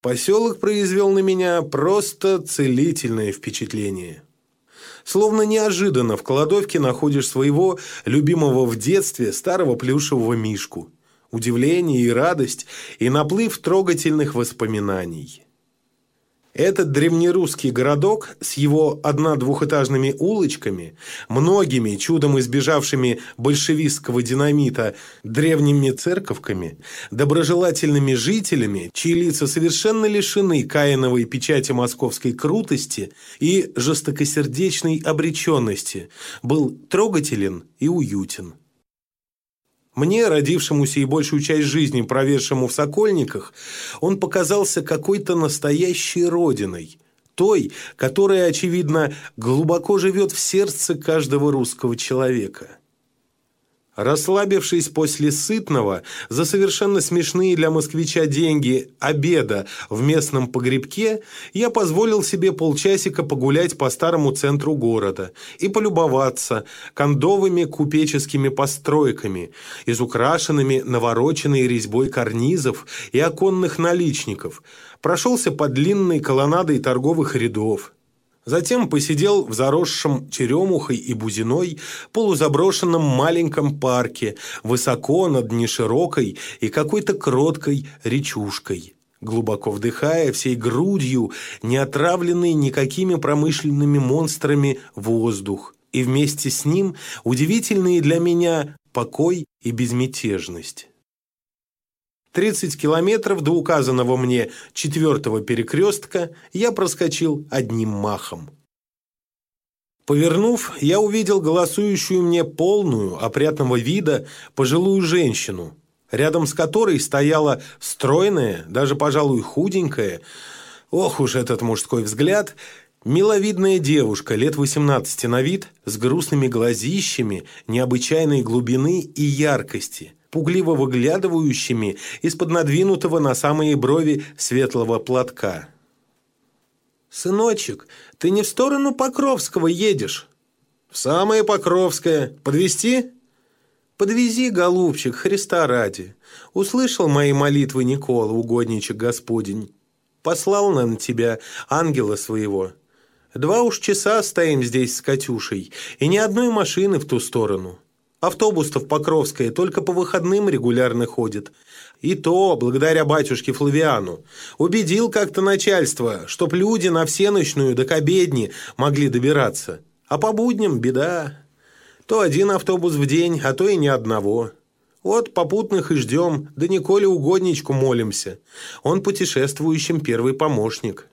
Поселок произвел на меня просто целительное впечатление. Словно неожиданно в кладовке находишь своего любимого в детстве старого плюшевого мишку. Удивление и радость, и наплыв трогательных воспоминаний. Этот древнерусский городок с его одна-двухэтажными улочками, многими чудом избежавшими большевистского динамита древними церковками, доброжелательными жителями, чьи лица совершенно лишены каиновой печати московской крутости и жестокосердечной обреченности, был трогателен и уютен. Мне, родившемуся и большую часть жизни проведшему в Сокольниках, он показался какой-то настоящей родиной, той, которая, очевидно, глубоко живет в сердце каждого русского человека. Расслабившись после сытного, за совершенно смешные для москвича деньги, обеда в местном погребке, я позволил себе полчасика погулять по старому центру города и полюбоваться кондовыми купеческими постройками, изукрашенными навороченной резьбой карнизов и оконных наличников, прошелся по длинной колоннадой торговых рядов, Затем посидел в заросшем черемухой и бузиной полузаброшенном маленьком парке, высоко над неширокой и какой-то кроткой речушкой, глубоко вдыхая всей грудью, не отравленный никакими промышленными монстрами воздух, и вместе с ним удивительные для меня покой и безмятежность. 30 километров до указанного мне четвертого перекрестка я проскочил одним махом. Повернув, я увидел голосующую мне полную, опрятного вида, пожилую женщину, рядом с которой стояла стройная, даже, пожалуй, худенькая, ох уж этот мужской взгляд, миловидная девушка лет 18 на вид, с грустными глазищами необычайной глубины и яркости – пугливо выглядывающими из-под надвинутого на самые брови светлого платка. «Сыночек, ты не в сторону Покровского едешь?» «В самое Покровское. Подвезти?» «Подвези, голубчик, Христа ради. Услышал мои молитвы Никола, угодничек Господень. Послал на тебя ангела своего. Два уж часа стоим здесь с Катюшей, и ни одной машины в ту сторону. Автобус-то в Покровское только по выходным регулярно ходит. И то благодаря батюшке Флавиану. Убедил как-то начальство, чтоб люди на всеночную до к обедни могли добираться. А по будням беда. То один автобус в день, а то и ни одного. Вот попутных и ждем, да Николе угодничку молимся. Он путешествующим первый помощник.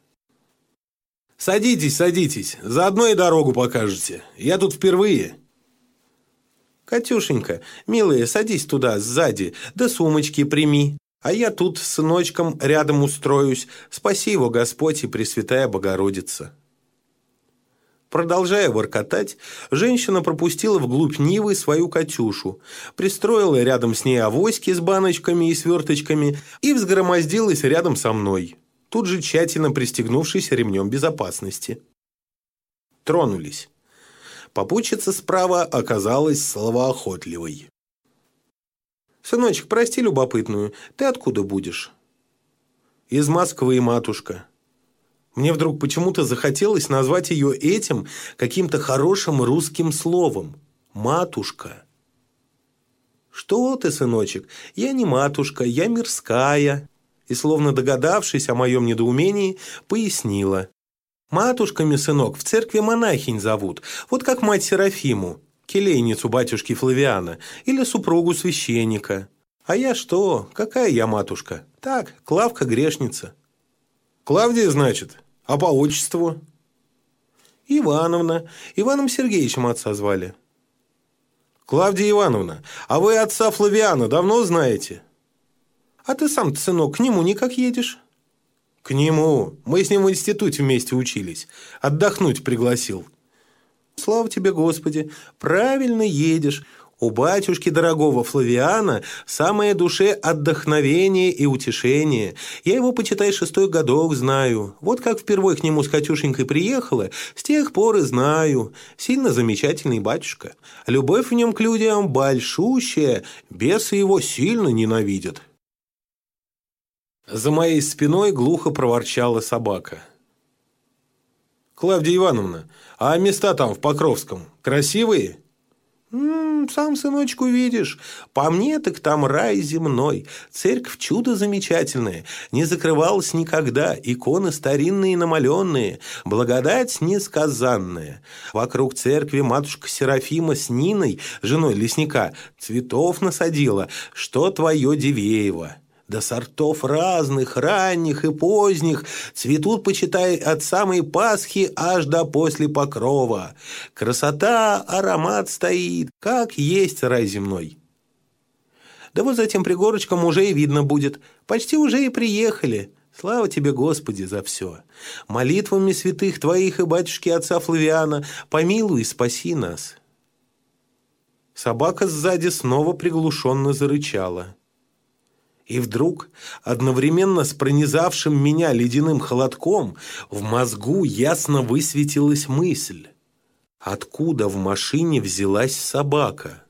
«Садитесь, садитесь, заодно и дорогу покажете. Я тут впервые». «Катюшенька, милая, садись туда, сзади, да сумочки прими. А я тут с сыночком рядом устроюсь. Спаси его Господь и Пресвятая Богородица». Продолжая воркотать, женщина пропустила вглубь Нивы свою Катюшу, пристроила рядом с ней авоськи с баночками и сверточками и взгромоздилась рядом со мной, тут же тщательно пристегнувшись ремнем безопасности. Тронулись. Попутчица справа оказалась словоохотливой. «Сыночек, прости любопытную, ты откуда будешь?» «Из Москвы, матушка». Мне вдруг почему-то захотелось назвать ее этим каким-то хорошим русским словом. «Матушка». «Что ты, сыночек, я не матушка, я мирская». И, словно догадавшись о моем недоумении, пояснила. Матушками, сынок, в церкви монахинь зовут, вот как мать Серафиму, келейницу батюшки Флавиана, или супругу священника. А я что? Какая я матушка? Так, Клавка-грешница. Клавдия, значит? А по отчеству? Ивановна. Иваном Сергеевичем отца звали. Клавдия Ивановна, а вы отца Флавиана давно знаете? А ты сам, сынок, к нему никак едешь? «К нему. Мы с ним в институте вместе учились. Отдохнуть пригласил». «Слава тебе, Господи! Правильно едешь. У батюшки дорогого Флавиана самое душе отдохновение и утешение. Я его, почитай, шестой годок знаю. Вот как впервые к нему с Катюшенькой приехала, с тех пор и знаю. Сильно замечательный батюшка. Любовь в нем к людям большущая, бесы его сильно ненавидят». За моей спиной глухо проворчала собака. «Клавдия Ивановна, а места там в Покровском красивые?» «Сам, сыночек, увидишь. По мне, так там рай земной. Церковь чудо замечательное. Не закрывалась никогда. Иконы старинные намаленные. Благодать несказанная. Вокруг церкви матушка Серафима с Ниной, женой лесника, цветов насадила. Что твое Дивеево?» До сортов разных, ранних и поздних, цветут, почитай, от самой Пасхи аж до после покрова. Красота, аромат стоит, как есть рай земной. Да вот за тем пригорочком уже и видно будет. Почти уже и приехали. Слава тебе, Господи, за все. Молитвами святых твоих и батюшки отца Флавиана помилуй и спаси нас. Собака сзади снова приглушенно зарычала. И вдруг, одновременно с пронизавшим меня ледяным холодком, в мозгу ясно высветилась мысль. Откуда в машине взялась собака?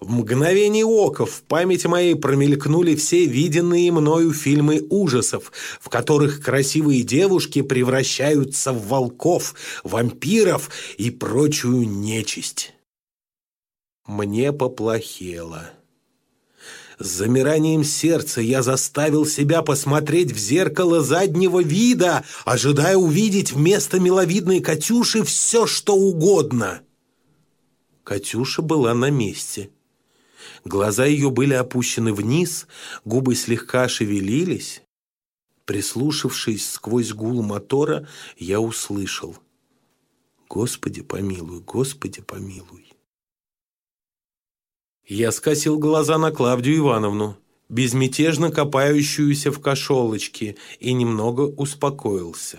В мгновение ока в памяти моей промелькнули все виденные мною фильмы ужасов, в которых красивые девушки превращаются в волков, вампиров и прочую нечисть. Мне поплохело. С замиранием сердца я заставил себя посмотреть в зеркало заднего вида, ожидая увидеть вместо миловидной Катюши все, что угодно. Катюша была на месте. Глаза ее были опущены вниз, губы слегка шевелились. Прислушавшись сквозь гул мотора, я услышал «Господи помилуй, Господи помилуй». Я скосил глаза на Клавдию Ивановну, безмятежно копающуюся в кошелочке, и немного успокоился.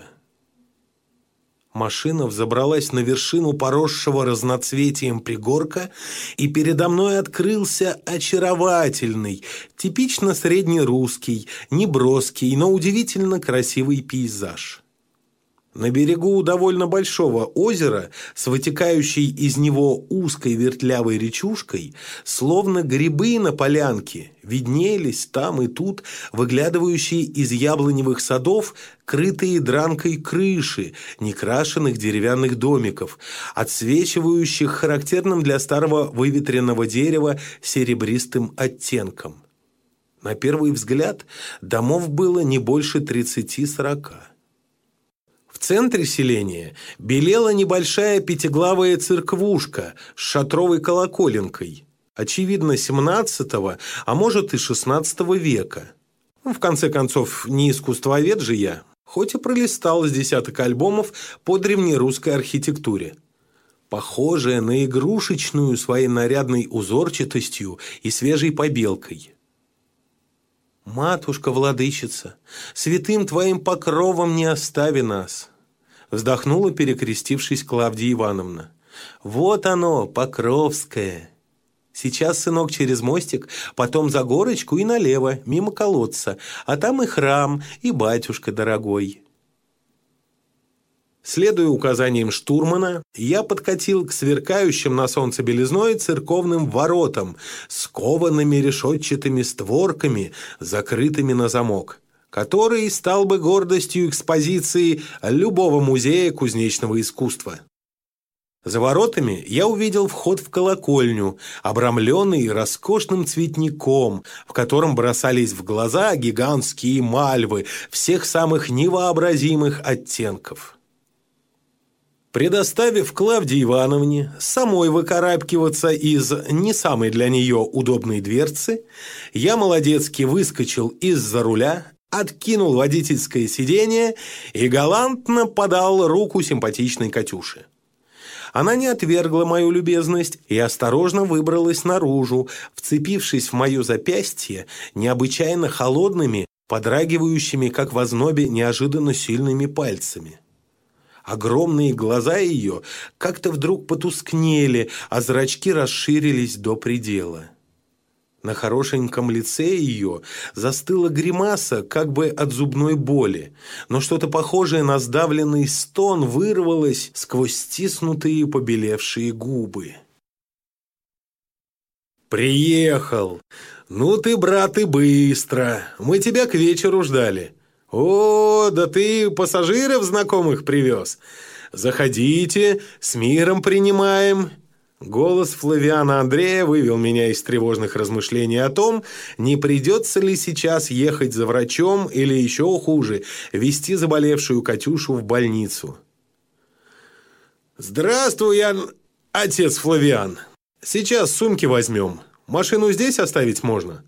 Машина взобралась на вершину поросшего разноцветием пригорка, и передо мной открылся очаровательный, типично среднерусский, неброский, но удивительно красивый пейзаж. На берегу довольно большого озера с вытекающей из него узкой вертлявой речушкой, словно грибы на полянке, виднелись там и тут выглядывающие из яблоневых садов крытые дранкой крыши некрашенных деревянных домиков, отсвечивающих характерным для старого выветренного дерева серебристым оттенком. На первый взгляд домов было не больше тридцати-сорока. В центре селения белела небольшая пятиглавая церквушка с шатровой колоколенкой, очевидно, 17 а может и 16 века. В конце концов, не искусствовед же я, хоть и пролистал с десяток альбомов по древнерусской архитектуре. Похожая на игрушечную своей нарядной узорчатостью и свежей побелкой – «Матушка-владычица, святым твоим покровом не остави нас!» Вздохнула, перекрестившись Клавдия Ивановна. «Вот оно, Покровское!» Сейчас, сынок, через мостик, потом за горочку и налево, мимо колодца, а там и храм, и батюшка дорогой. Следуя указаниям штурмана, я подкатил к сверкающим на солнце белизной церковным воротам с коваными решетчатыми створками, закрытыми на замок, который стал бы гордостью экспозиции любого музея кузнечного искусства. За воротами я увидел вход в колокольню, обрамленный роскошным цветником, в котором бросались в глаза гигантские мальвы всех самых невообразимых оттенков. Предоставив Клавдии Ивановне самой выкарабкиваться из не самой для нее удобной дверцы, я молодецки выскочил из-за руля, откинул водительское сиденье и галантно подал руку симпатичной Катюше. Она не отвергла мою любезность и осторожно выбралась наружу, вцепившись в мое запястье необычайно холодными, подрагивающими, как в ознобе, неожиданно сильными пальцами. Огромные глаза ее как-то вдруг потускнели, а зрачки расширились до предела. На хорошеньком лице ее застыла гримаса, как бы от зубной боли, но что-то похожее на сдавленный стон вырвалось сквозь стиснутые побелевшие губы. «Приехал!» «Ну ты, брат, и быстро. Мы тебя к вечеру ждали». «О, да ты пассажиров знакомых привез. Заходите, с миром принимаем». Голос Флавиана Андрея вывел меня из тревожных размышлений о том, не придется ли сейчас ехать за врачом или еще хуже, вести заболевшую Катюшу в больницу. «Здравствуй, я отец Флавиан. Сейчас сумки возьмем. Машину здесь оставить можно?»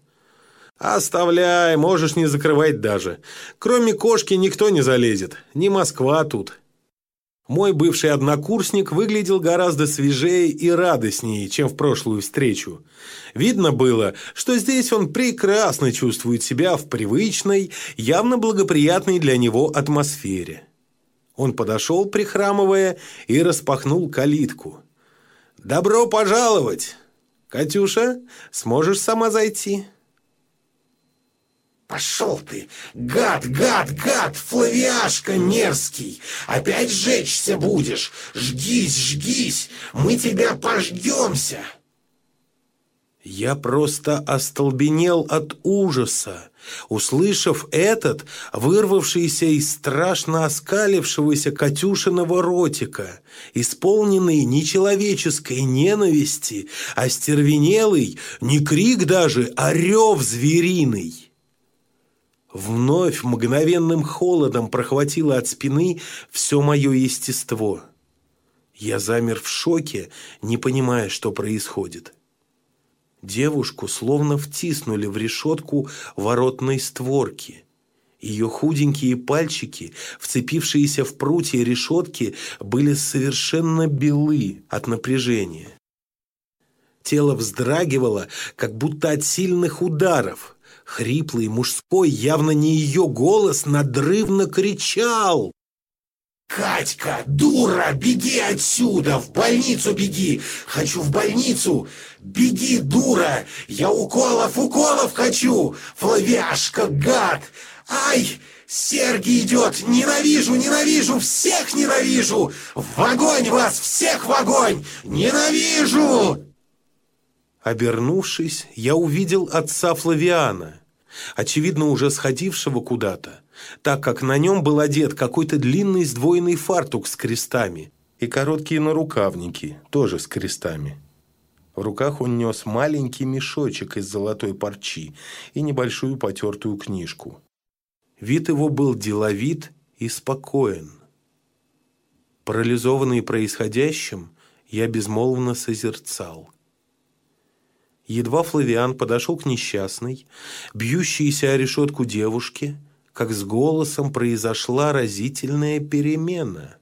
«Оставляй, можешь не закрывать даже. Кроме кошки никто не залезет. Не Москва тут». Мой бывший однокурсник выглядел гораздо свежее и радостнее, чем в прошлую встречу. Видно было, что здесь он прекрасно чувствует себя в привычной, явно благоприятной для него атмосфере. Он подошел, прихрамывая, и распахнул калитку. «Добро пожаловать! Катюша, сможешь сама зайти?» «Пошел ты! Гад, гад, гад! Флавиашка мерзкий! Опять жечься будешь! Жгись, жгись! Мы тебя пождемся!» Я просто остолбенел от ужаса, услышав этот, вырвавшийся из страшно оскалившегося Катюшиного ротика, исполненный нечеловеческой ненависти, а стервенелый, не крик даже, а рев звериный. Вновь мгновенным холодом прохватило от спины все мое естество. Я замер в шоке, не понимая, что происходит. Девушку словно втиснули в решетку воротной створки. Ее худенькие пальчики, вцепившиеся в прутья решетки, были совершенно белы от напряжения. Тело вздрагивало, как будто от сильных ударов – Хриплый, мужской, явно не ее голос, надрывно кричал. «Катька, дура, беги отсюда, в больницу беги! Хочу в больницу! Беги, дура! Я уколов, уколов хочу! Флавяшка, гад! Ай!» Сергий идет! Ненавижу, ненавижу! Всех ненавижу! В огонь вас! Всех в огонь! Ненавижу!» Обернувшись, я увидел отца Флавиана очевидно, уже сходившего куда-то, так как на нем был одет какой-то длинный сдвоенный фартук с крестами и короткие нарукавники, тоже с крестами. В руках он нес маленький мешочек из золотой парчи и небольшую потертую книжку. Вид его был деловит и спокоен. Парализованный происходящим, я безмолвно созерцал – Едва Флавиан подошел к несчастной, бьющейся о решетку девушке, как с голосом произошла разительная перемена.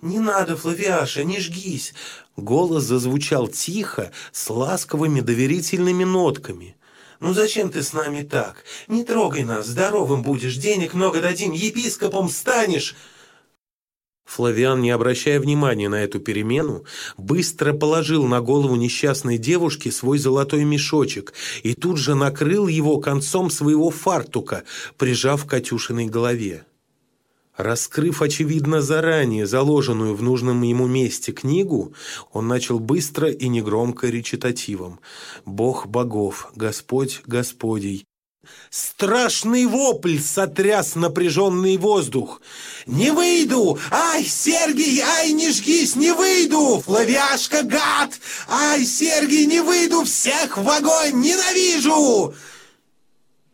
«Не надо, Флавиаша, не жгись!» Голос зазвучал тихо, с ласковыми доверительными нотками. «Ну зачем ты с нами так? Не трогай нас, здоровым будешь, денег много дадим, епископом станешь!» Флавиан, не обращая внимания на эту перемену, быстро положил на голову несчастной девушки свой золотой мешочек и тут же накрыл его концом своего фартука, прижав к Катюшиной голове. Раскрыв, очевидно, заранее заложенную в нужном ему месте книгу, он начал быстро и негромко речитативом «Бог богов, Господь Господей, Страшный вопль сотряс напряженный воздух. «Не выйду! Ай, Сергий, ай, не жгись, не выйду! Флавиашка, гад! Ай, Сергий, не выйду! Всех в огонь! Ненавижу!»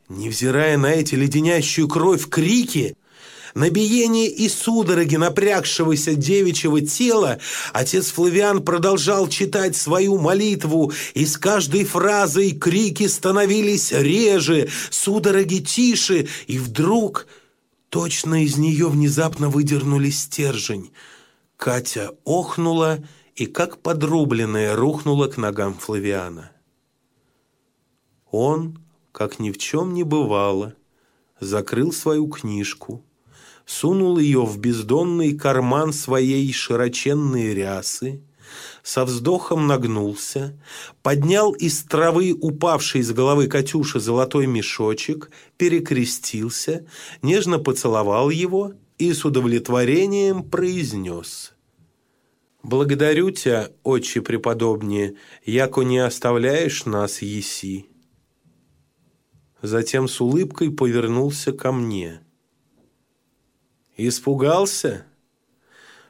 Невзирая на эти леденящую кровь крики, на биение и судороги напрягшегося девичьего тела отец Флавиан продолжал читать свою молитву, и с каждой фразой крики становились реже, судороги тише, и вдруг точно из нее внезапно выдернули стержень. Катя охнула и, как подрубленная, рухнула к ногам Флавиана. Он, как ни в чем не бывало, закрыл свою книжку, сунул ее в бездонный карман своей широченной рясы, со вздохом нагнулся, поднял из травы упавший с головы Катюши золотой мешочек, перекрестился, нежно поцеловал его и с удовлетворением произнес «Благодарю тебя, отче преподобнее, яко не оставляешь нас, еси». Затем с улыбкой повернулся ко мне. «Испугался?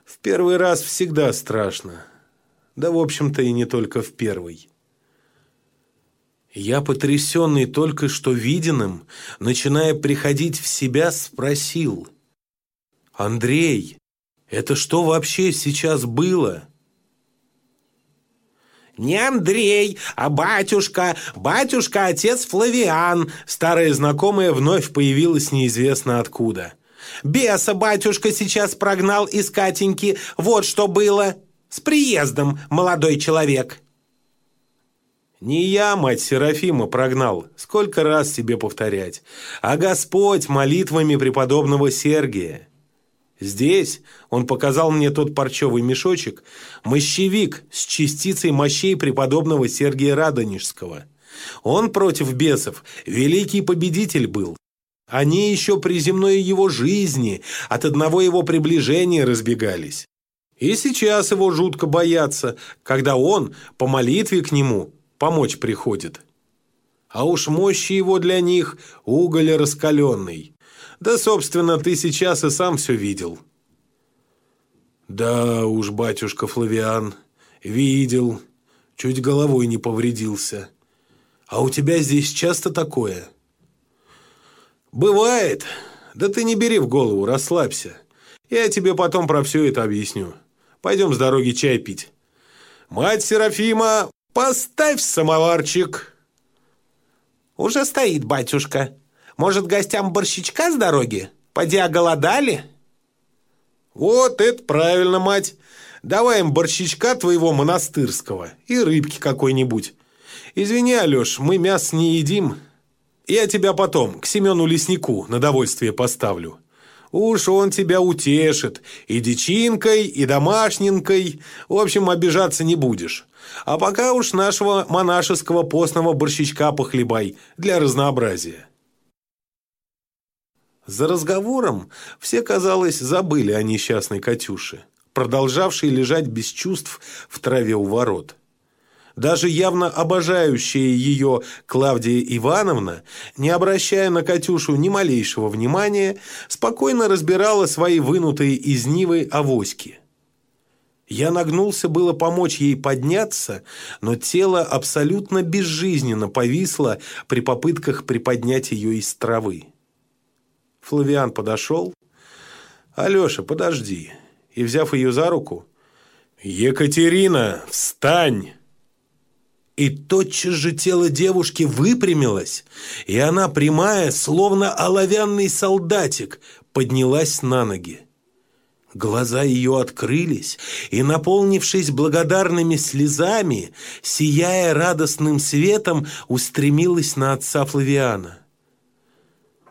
В первый раз всегда страшно. Да, в общем-то, и не только в первый». Я, потрясенный только что виденным, начиная приходить в себя, спросил. «Андрей, это что вообще сейчас было?» «Не Андрей, а батюшка, батюшка, отец Флавиан!» Старая знакомая вновь появилась неизвестно откуда. «Беса батюшка сейчас прогнал из Катеньки, вот что было! С приездом, молодой человек!» «Не я, мать Серафима, прогнал, сколько раз тебе повторять, а Господь молитвами преподобного Сергия». Здесь он показал мне тот парчевый мешочек, мощевик с частицей мощей преподобного Сергия Радонежского. Он против бесов великий победитель был. Они еще при земной его жизни от одного его приближения разбегались. И сейчас его жутко боятся, когда он по молитве к нему помочь приходит. А уж мощи его для них уголь раскаленный. Да, собственно, ты сейчас и сам все видел». «Да уж, батюшка Флавиан, видел. Чуть головой не повредился. А у тебя здесь часто такое?» «Бывает. Да ты не бери в голову, расслабься. Я тебе потом про все это объясню. Пойдем с дороги чай пить. Мать Серафима, поставь самоварчик!» «Уже стоит, батюшка», может, гостям борщичка с дороги? Поди оголодали?» «Вот это правильно, мать! Давай им борщичка твоего монастырского и рыбки какой-нибудь. Извини, Алеш, мы мясо не едим. Я тебя потом к Семену Леснику на довольствие поставлю. Уж он тебя утешит и дичинкой, и домашненькой. В общем, обижаться не будешь. А пока уж нашего монашеского постного борщичка похлебай для разнообразия». За разговором все, казалось, забыли о несчастной Катюше, продолжавшей лежать без чувств в траве у ворот. Даже явно обожающая ее Клавдия Ивановна, не обращая на Катюшу ни малейшего внимания, спокойно разбирала свои вынутые из Нивы авоськи. Я нагнулся было помочь ей подняться, но тело абсолютно безжизненно повисло при попытках приподнять ее из травы. Флавиан подошел. «Алеша, подожди!» И, взяв ее за руку, «Екатерина, встань!» И тотчас же тело девушки выпрямилось, и она, прямая, словно оловянный солдатик, поднялась на ноги. Глаза ее открылись, и, наполнившись благодарными слезами, сияя радостным светом, устремилась на отца Флавиана.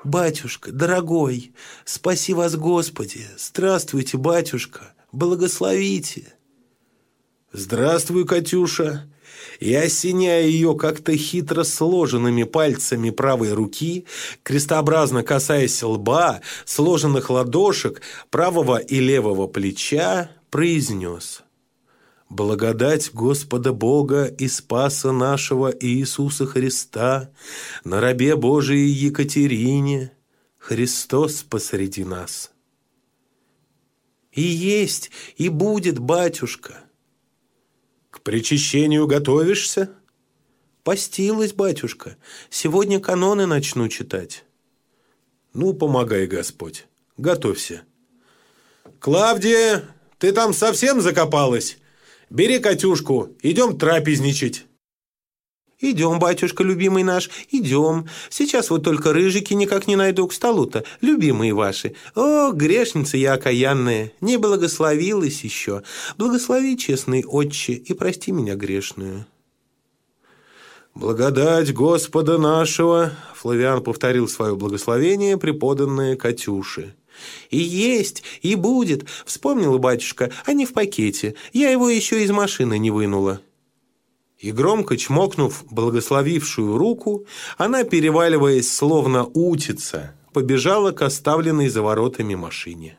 «Батюшка, дорогой, спаси вас, Господи! Здравствуйте, батюшка! Благословите!» «Здравствуй, Катюша!» И, осеняя ее как-то хитро сложенными пальцами правой руки, крестообразно касаясь лба, сложенных ладошек, правого и левого плеча, произнес Благодать Господа Бога и Спаса нашего Иисуса Христа на рабе Божией Екатерине, Христос посреди нас. И есть, и будет, батюшка. К причащению готовишься? Постилась, батюшка. Сегодня каноны начну читать. Ну, помогай, Господь. Готовься. Клавдия, ты там совсем закопалась? Бери Катюшку, идем трапезничать». «Идем, батюшка, любимый наш, идем. Сейчас вот только рыжики никак не найду к столу-то, любимые ваши. О, грешница я окаянная, не благословилась еще. Благослови, честный отче, и прости меня грешную». «Благодать Господа нашего!» Флавиан повторил свое благословение, преподанное Катюше. «И есть, и будет», — вспомнила батюшка, — «а не в пакете. Я его еще из машины не вынула». И громко чмокнув благословившую руку, она, переваливаясь словно утица, побежала к оставленной за воротами машине.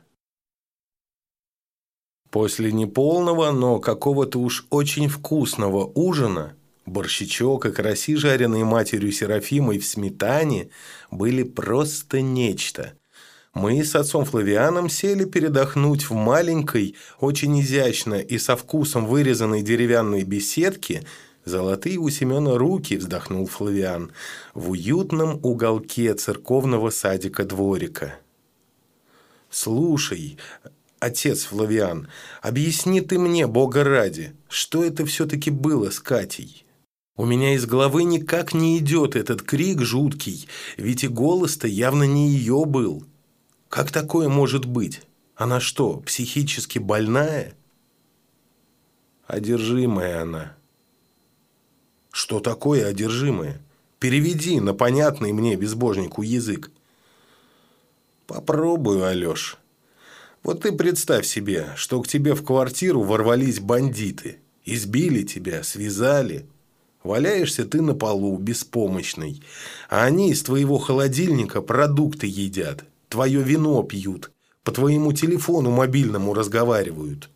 После неполного, но какого-то уж очень вкусного ужина борщичок и караси, жареные матерью Серафимой в сметане, были просто нечто. Мы с отцом Флавианом сели передохнуть в маленькой, очень изящно и со вкусом вырезанной деревянной беседке «Золотые у Семена руки», вздохнул Флавиан, в уютном уголке церковного садика-дворика. «Слушай, отец Флавиан, объясни ты мне, Бога ради, что это все-таки было с Катей?» У меня из головы никак не идет этот крик жуткий, ведь и голос-то явно не ее был. Как такое может быть? Она что, психически больная? Одержимая она. Что такое одержимая? Переведи на понятный мне безбожнику язык. Попробую, Алеш. Вот ты представь себе, что к тебе в квартиру ворвались бандиты. Избили тебя, связали, Валяешься ты на полу, беспомощный, а они из твоего холодильника продукты едят, твое вино пьют, по твоему телефону мобильному разговаривают.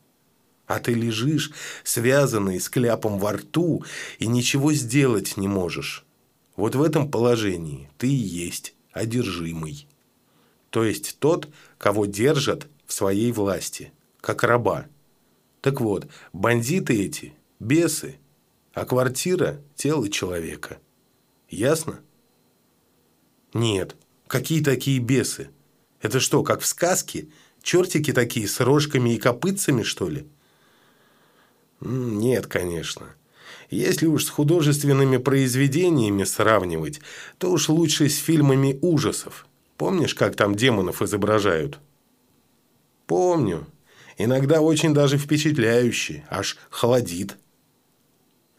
А ты лежишь, связанный с кляпом во рту, и ничего сделать не можешь. Вот в этом положении ты и есть одержимый. То есть тот, кого держат в своей власти, как раба. Так вот, бандиты эти, бесы – а квартира – тело человека. Ясно? Нет. Какие такие бесы? Это что, как в сказке? Чертики такие с рожками и копытцами, что ли? Нет, конечно. Если уж с художественными произведениями сравнивать, то уж лучше с фильмами ужасов. Помнишь, как там демонов изображают? Помню. Иногда очень даже впечатляюще, аж холодит.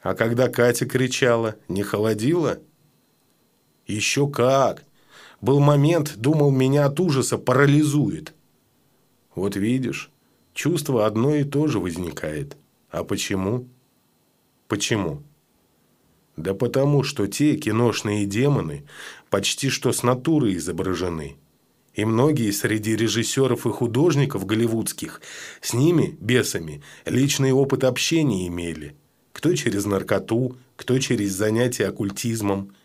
А когда Катя кричала, не холодила? Еще как! Был момент, думал, меня от ужаса парализует. Вот видишь, чувство одно и то же возникает. А почему? Почему? Да потому, что те киношные демоны почти что с натуры изображены. И многие среди режиссеров и художников голливудских с ними, бесами, личный опыт общения имели – кто через наркоту, кто через занятия оккультизмом.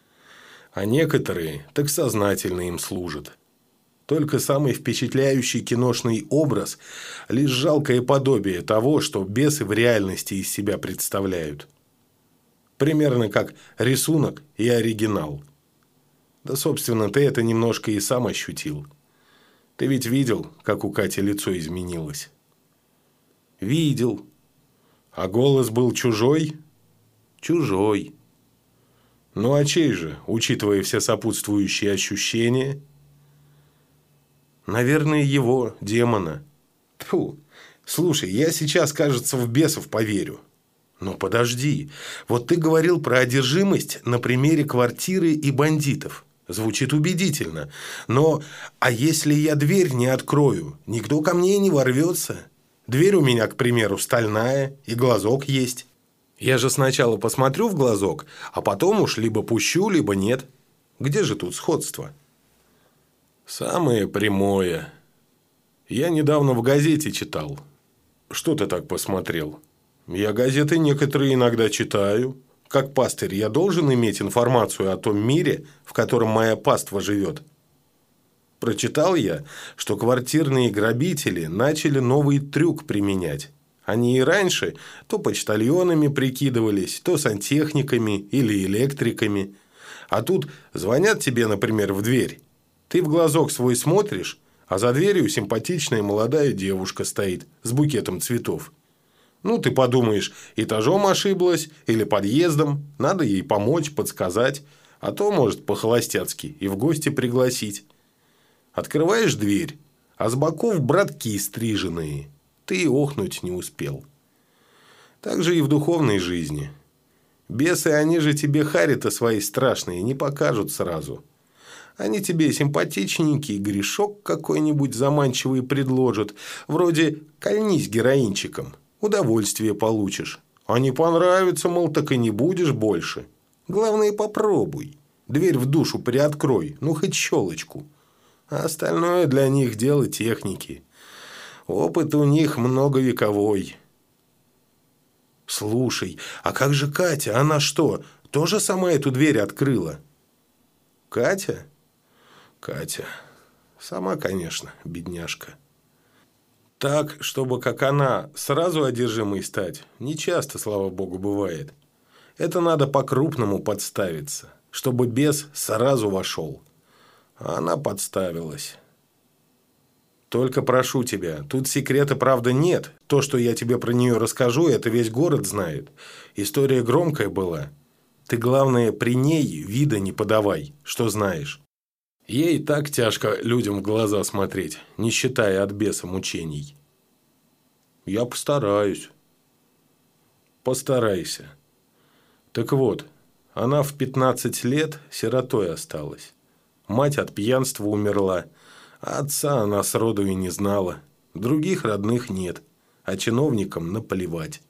А некоторые так сознательно им служат. Только самый впечатляющий киношный образ – лишь жалкое подобие того, что бесы в реальности из себя представляют. Примерно как рисунок и оригинал. Да, собственно, ты это немножко и сам ощутил. Ты ведь видел, как у Кати лицо изменилось? Видел. А голос был чужой? Чужой. Ну а чей же, учитывая все сопутствующие ощущения? Наверное, его, демона. Тьфу. Слушай, я сейчас, кажется, в бесов поверю. Но подожди. Вот ты говорил про одержимость на примере квартиры и бандитов. Звучит убедительно. Но а если я дверь не открою, никто ко мне не ворвется? Дверь у меня, к примеру, стальная, и глазок есть. Я же сначала посмотрю в глазок, а потом уж либо пущу, либо нет. Где же тут сходство? Самое прямое. Я недавно в газете читал. Что ты так посмотрел? Я газеты некоторые иногда читаю. Как пастырь я должен иметь информацию о том мире, в котором моя паства живет. Прочитал я, что квартирные грабители начали новый трюк применять. Они и раньше то почтальонами прикидывались, то сантехниками или электриками. А тут звонят тебе, например, в дверь. Ты в глазок свой смотришь, а за дверью симпатичная молодая девушка стоит с букетом цветов. Ну, ты подумаешь, этажом ошиблась или подъездом, надо ей помочь, подсказать, а то, может, по-холостяцки и в гости пригласить. Открываешь дверь, а с боков братки стриженные. Ты и охнуть не успел. Так же и в духовной жизни. Бесы, они же тебе хари-то свои страшные не покажут сразу. Они тебе симпатичненький грешок какой-нибудь заманчивый предложат. Вроде «кольнись героинчиком, удовольствие получишь». А не понравится, мол, так и не будешь больше. Главное, попробуй. Дверь в душу приоткрой, ну хоть щелочку а остальное для них дело техники. Опыт у них многовековой. Слушай, а как же Катя? Она что, тоже сама эту дверь открыла? Катя? Катя. Сама, конечно, бедняжка. Так, чтобы как она сразу одержимой стать, не часто, слава богу, бывает. Это надо по-крупному подставиться, чтобы бес сразу вошел. А она подставилась. Только прошу тебя, тут секрета, правда, нет. То, что я тебе про нее расскажу, это весь город знает. История громкая была. Ты, главное, при ней вида не подавай, что знаешь. Ей так тяжко людям в глаза смотреть, не считая от беса мучений. Я постараюсь. Постарайся. Так вот, она в 15 лет сиротой осталась. Мать от пьянства умерла, а отца она сроду и не знала. Других родных нет, а чиновникам наплевать.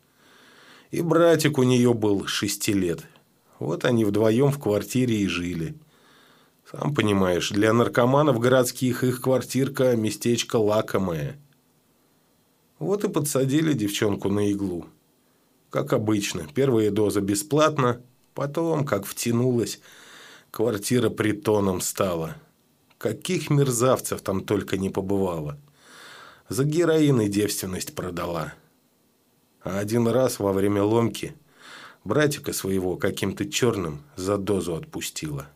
И братик у нее был шести лет. Вот они вдвоем в квартире и жили. Сам понимаешь, для наркоманов городских их квартирка – местечко лакомое. Вот и подсадили девчонку на иглу. Как обычно, первая доза бесплатно, потом, как втянулась, квартира притоном стала. Каких мерзавцев там только не побывало. За героин и девственность продала. А один раз во время ломки братика своего каким-то черным за дозу отпустила.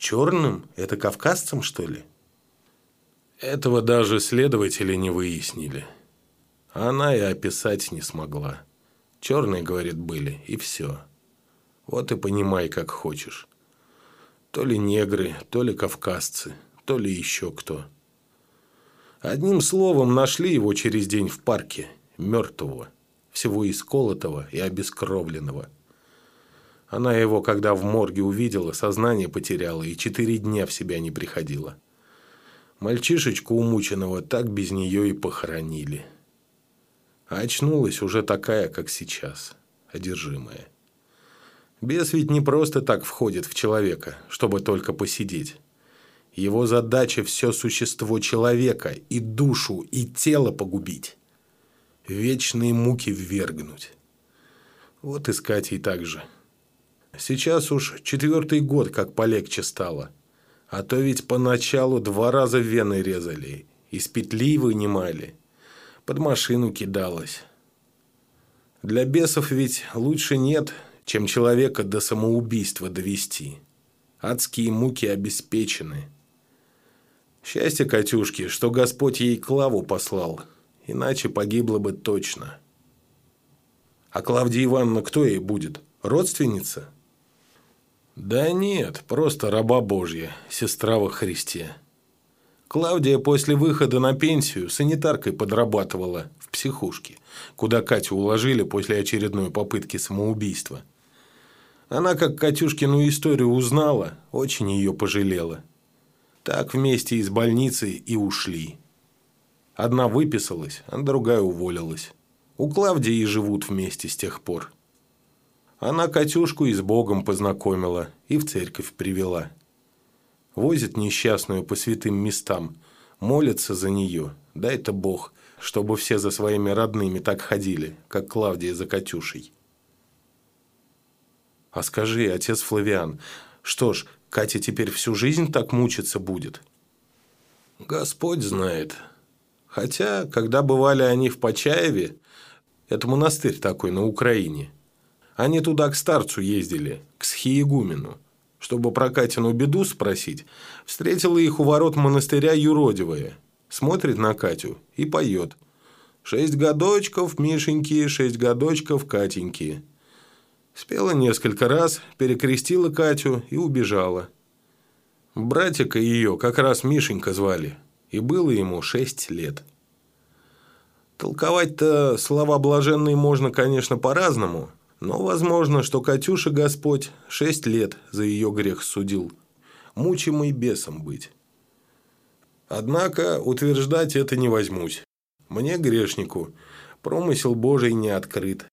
Черным? Это кавказцам, что ли? Этого даже следователи не выяснили. Она и описать не смогла. Черные, говорит, были, и все. Вот и понимай, как хочешь. То ли негры, то ли кавказцы, то ли еще кто. Одним словом, нашли его через день в парке, мертвого, всего исколотого и обескровленного – она его, когда в морге увидела, сознание потеряла и четыре дня в себя не приходила. Мальчишечку умученного так без нее и похоронили. А очнулась уже такая, как сейчас, одержимая. Бес ведь не просто так входит в человека, чтобы только посидеть. Его задача все существо человека, и душу, и тело погубить. Вечные муки ввергнуть. Вот и так же. Сейчас уж четвертый год, как полегче стало. А то ведь поначалу два раза вены резали, из петли вынимали, под машину кидалось. Для бесов ведь лучше нет, чем человека до самоубийства довести. Адские муки обеспечены. Счастье Катюшки, что Господь ей Клаву послал, иначе погибла бы точно. А Клавдия Ивановна кто ей будет? Родственница? Да нет, просто раба Божья, сестра во Христе. Клавдия после выхода на пенсию санитаркой подрабатывала в психушке, куда Катю уложили после очередной попытки самоубийства. Она, как Катюшкину историю узнала, очень ее пожалела. Так вместе из больницы и ушли. Одна выписалась, а другая уволилась. У Клавдии и живут вместе с тех пор. Она Катюшку и с Богом познакомила и в церковь привела. Возит несчастную по святым местам, молится за нее. Дай-то Бог, чтобы все за своими родными так ходили, как Клавдия за Катюшей. А скажи, отец Флавиан, что ж, Катя теперь всю жизнь так мучиться будет? Господь знает. Хотя, когда бывали они в Почаеве, это монастырь такой на Украине – они туда к старцу ездили, к схиегумену. Чтобы про Катину беду спросить, встретила их у ворот монастыря юродивая. Смотрит на Катю и поет. «Шесть годочков, Мишеньки, шесть годочков, Катеньки». Спела несколько раз, перекрестила Катю и убежала. Братика ее как раз Мишенька звали, и было ему шесть лет. Толковать-то слова блаженные можно, конечно, по-разному – но возможно, что Катюша Господь шесть лет за ее грех судил. Мучимый бесом быть. Однако утверждать это не возьмусь. Мне, грешнику, промысел Божий не открыт.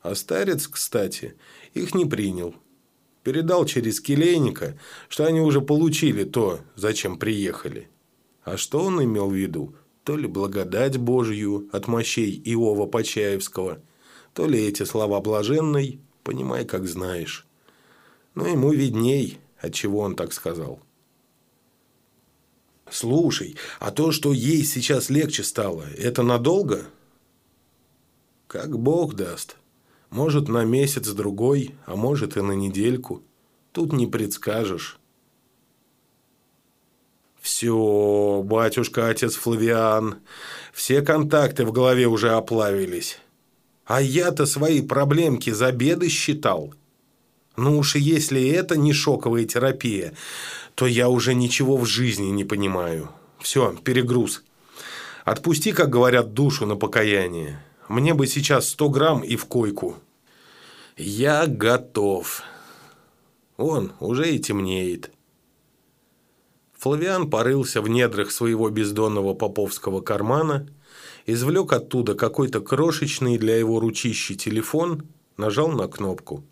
А старец, кстати, их не принял. Передал через келейника, что они уже получили то, зачем приехали. А что он имел в виду? То ли благодать Божью от мощей Иова Почаевского, то ли эти слова блаженной, понимай, как знаешь. Но ему видней, от чего он так сказал. «Слушай, а то, что ей сейчас легче стало, это надолго?» «Как Бог даст. Может, на месяц-другой, а может и на недельку. Тут не предскажешь». «Все, батюшка-отец Флавиан, все контакты в голове уже оплавились. А я-то свои проблемки за беды считал. Ну уж если это не шоковая терапия, то я уже ничего в жизни не понимаю. Все, перегруз. Отпусти, как говорят, душу на покаяние. Мне бы сейчас сто грамм и в койку. Я готов. Он уже и темнеет. Флавиан порылся в недрах своего бездонного поповского кармана, извлек оттуда какой-то крошечный для его ручищи телефон, нажал на кнопку.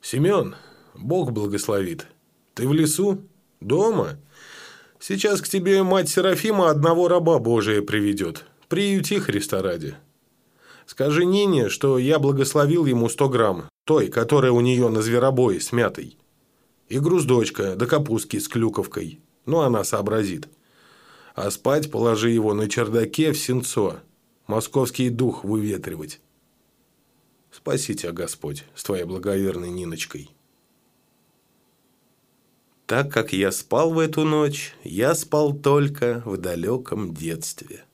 «Семен, Бог благословит. Ты в лесу? Дома? Сейчас к тебе мать Серафима одного раба Божия приведет. Приюти Христа ради. Скажи Нине, что я благословил ему сто грамм, той, которая у нее на зверобое с мятой. И груздочка, да капустки с клюковкой. Ну, она сообразит. А спать положи его на чердаке в сенцо. Московский дух выветривать. Спаси тебя, Господь, с твоей благоверной Ниночкой. Так как я спал в эту ночь, я спал только в далеком детстве.